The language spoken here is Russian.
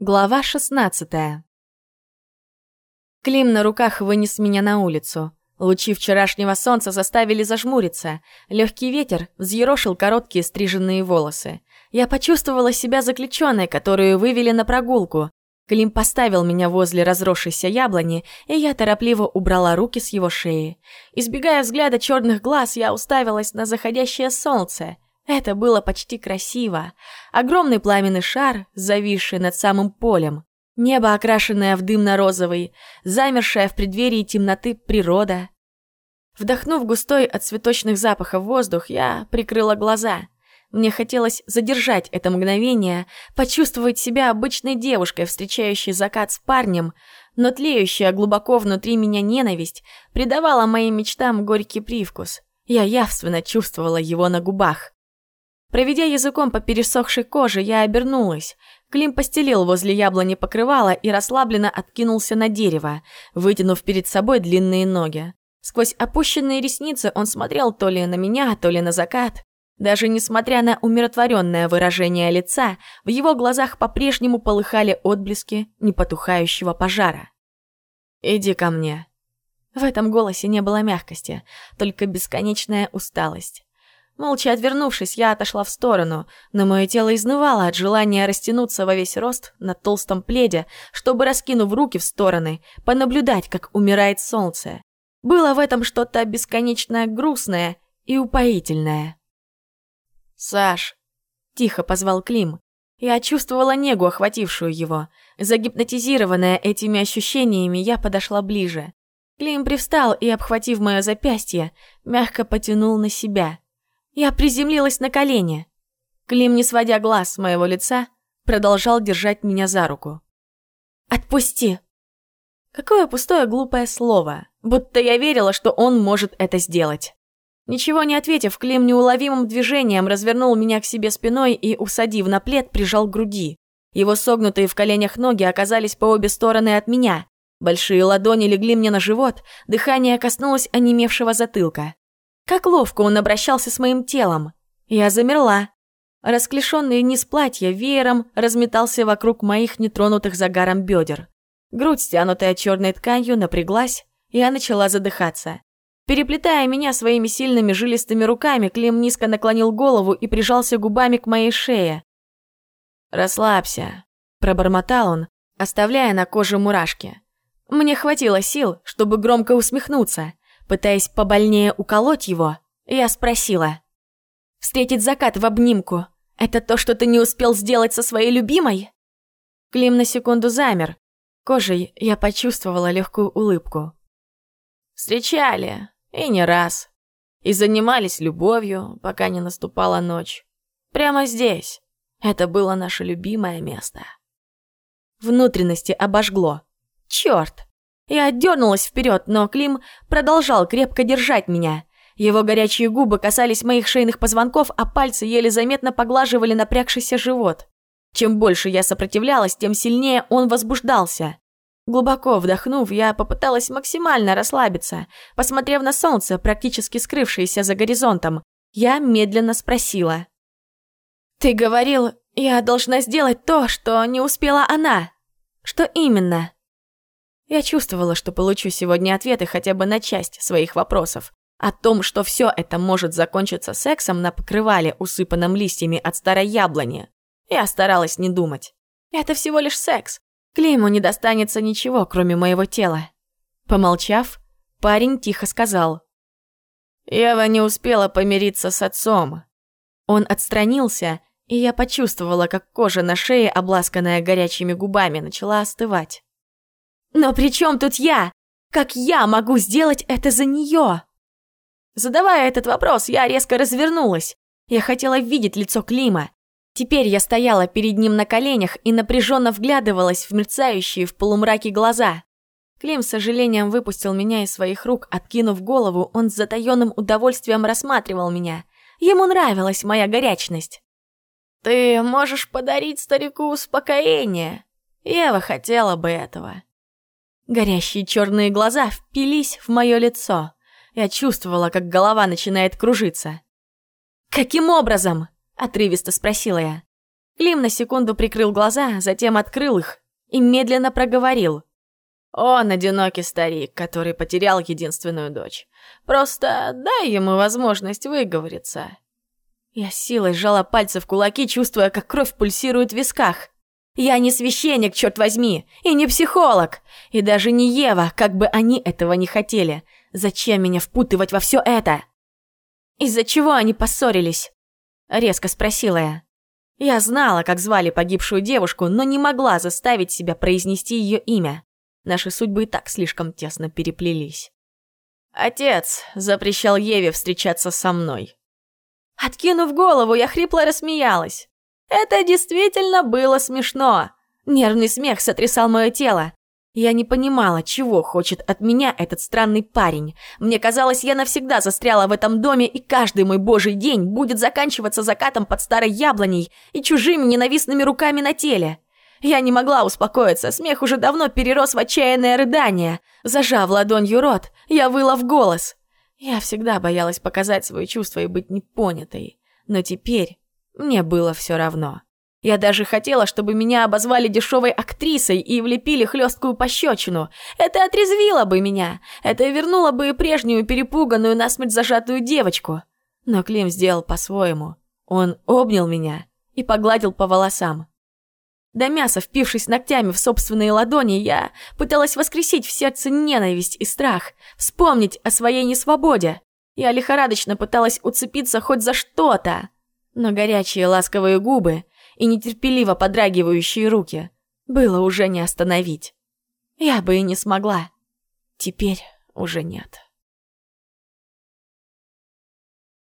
Глава 16 Клим на руках вынес меня на улицу. Лучи вчерашнего солнца заставили зажмуриться. Легкий ветер взъерошил короткие стриженные волосы. Я почувствовала себя заключенной, которую вывели на прогулку. Клим поставил меня возле разросшейся яблони, и я торопливо убрала руки с его шеи. Избегая взгляда черных глаз, я уставилась на заходящее солнце. Это было почти красиво. Огромный пламенный шар, зависший над самым полем. Небо, окрашенное в дымно-розовый, замершая в преддверии темноты природа. Вдохнув густой от цветочных запахов воздух, я прикрыла глаза. Мне хотелось задержать это мгновение, почувствовать себя обычной девушкой, встречающей закат с парнем, но тлеющая глубоко внутри меня ненависть придавала моим мечтам горький привкус. Я явственно чувствовала его на губах. Проведя языком по пересохшей коже, я обернулась. Клим постелил возле яблони покрывало и расслабленно откинулся на дерево, вытянув перед собой длинные ноги. Сквозь опущенные ресницы он смотрел то ли на меня, то ли на закат. Даже несмотря на умиротворенное выражение лица, в его глазах по-прежнему полыхали отблески непотухающего пожара. «Иди ко мне». В этом голосе не было мягкости, только бесконечная усталость. Молча отвернувшись, я отошла в сторону, но мое тело изнывало от желания растянуться во весь рост на толстом пледе, чтобы, раскинув руки в стороны, понаблюдать, как умирает солнце. Было в этом что-то бесконечно грустное и упоительное. «Саш!» – тихо позвал Клим. Я чувствовала негу, охватившую его. Загипнотизированная этими ощущениями, я подошла ближе. Клим привстал и, обхватив мое запястье, мягко потянул на себя – я приземлилась на колени. Клим, не сводя глаз с моего лица, продолжал держать меня за руку. «Отпусти!» Какое пустое глупое слово, будто я верила, что он может это сделать. Ничего не ответив, Клим неуловимым движением развернул меня к себе спиной и, усадив на плед, прижал к груди. Его согнутые в коленях ноги оказались по обе стороны от меня. Большие ладони легли мне на живот, дыхание коснулось онемевшего затылка. Как ловко он обращался с моим телом. Я замерла. Расклешенный низ платья веером разметался вокруг моих нетронутых загаром бедер. Грудь, стянутая черной тканью, напряглась, и я начала задыхаться. Переплетая меня своими сильными жилистыми руками, Клим низко наклонил голову и прижался губами к моей шее. «Расслабься», – пробормотал он, оставляя на коже мурашки. Мне хватило сил, чтобы громко усмехнуться – Пытаясь побольнее уколоть его, я спросила. «Встретить закат в обнимку – это то, что ты не успел сделать со своей любимой?» Клим на секунду замер. Кожей я почувствовала легкую улыбку. «Встречали, и не раз. И занимались любовью, пока не наступала ночь. Прямо здесь. Это было наше любимое место». Внутренности обожгло. Черт! Я отдернулась вперед, но Клим продолжал крепко держать меня. Его горячие губы касались моих шейных позвонков, а пальцы еле заметно поглаживали напрягшийся живот. Чем больше я сопротивлялась, тем сильнее он возбуждался. Глубоко вдохнув, я попыталась максимально расслабиться. Посмотрев на солнце, практически скрывшееся за горизонтом, я медленно спросила. «Ты говорил, я должна сделать то, что не успела она. Что именно?» Я чувствовала, что получу сегодня ответы хотя бы на часть своих вопросов. О том, что все это может закончиться сексом на покрывале, усыпанном листьями от старой яблони. Я старалась не думать. Это всего лишь секс. Клейму не достанется ничего, кроме моего тела. Помолчав, парень тихо сказал. Ева не успела помириться с отцом. Он отстранился, и я почувствовала, как кожа на шее, обласканная горячими губами, начала остывать. Но при чем тут я? Как я могу сделать это за нее? Задавая этот вопрос, я резко развернулась. Я хотела видеть лицо Клима. Теперь я стояла перед ним на коленях и напряженно вглядывалась в мерцающие в полумраке глаза. Клим с сожалением выпустил меня из своих рук, откинув голову, он с затаённым удовольствием рассматривал меня. Ему нравилась моя горячность. «Ты можешь подарить старику успокоение. Ева хотела бы этого». Горящие черные глаза впились в мое лицо. Я чувствовала, как голова начинает кружиться. «Каким образом?» – отрывисто спросила я. Клим на секунду прикрыл глаза, затем открыл их и медленно проговорил. «Он одинокий старик, который потерял единственную дочь. Просто дай ему возможность выговориться». Я силой сжала пальцы в кулаки, чувствуя, как кровь пульсирует в висках. Я не священник, черт возьми, и не психолог, и даже не Ева, как бы они этого не хотели. Зачем меня впутывать во все это? Из-за чего они поссорились? Резко спросила я. Я знала, как звали погибшую девушку, но не могла заставить себя произнести ее имя. Наши судьбы и так слишком тесно переплелись. Отец запрещал Еве встречаться со мной. Откинув голову, я хрипло рассмеялась. Это действительно было смешно. Нервный смех сотрясал мое тело. Я не понимала, чего хочет от меня этот странный парень. Мне казалось, я навсегда застряла в этом доме, и каждый мой божий день будет заканчиваться закатом под старой яблоней и чужими ненавистными руками на теле. Я не могла успокоиться, смех уже давно перерос в отчаянное рыдание. Зажав ладонью рот, я выла в голос. Я всегда боялась показать свои чувства и быть непонятой. Но теперь мне было все равно. Я даже хотела, чтобы меня обозвали дешевой актрисой и влепили хлесткую пощечину. Это отрезвило бы меня. Это вернуло бы прежнюю перепуганную насмерть зажатую девочку. Но Клим сделал по-своему. Он обнял меня и погладил по волосам. До мяса, впившись ногтями в собственные ладони, я пыталась воскресить в сердце ненависть и страх, вспомнить о своей несвободе. Я лихорадочно пыталась уцепиться хоть за что-то, но горячие ласковые губы и нетерпеливо подрагивающие руки было уже не остановить. Я бы и не смогла. Теперь уже нет.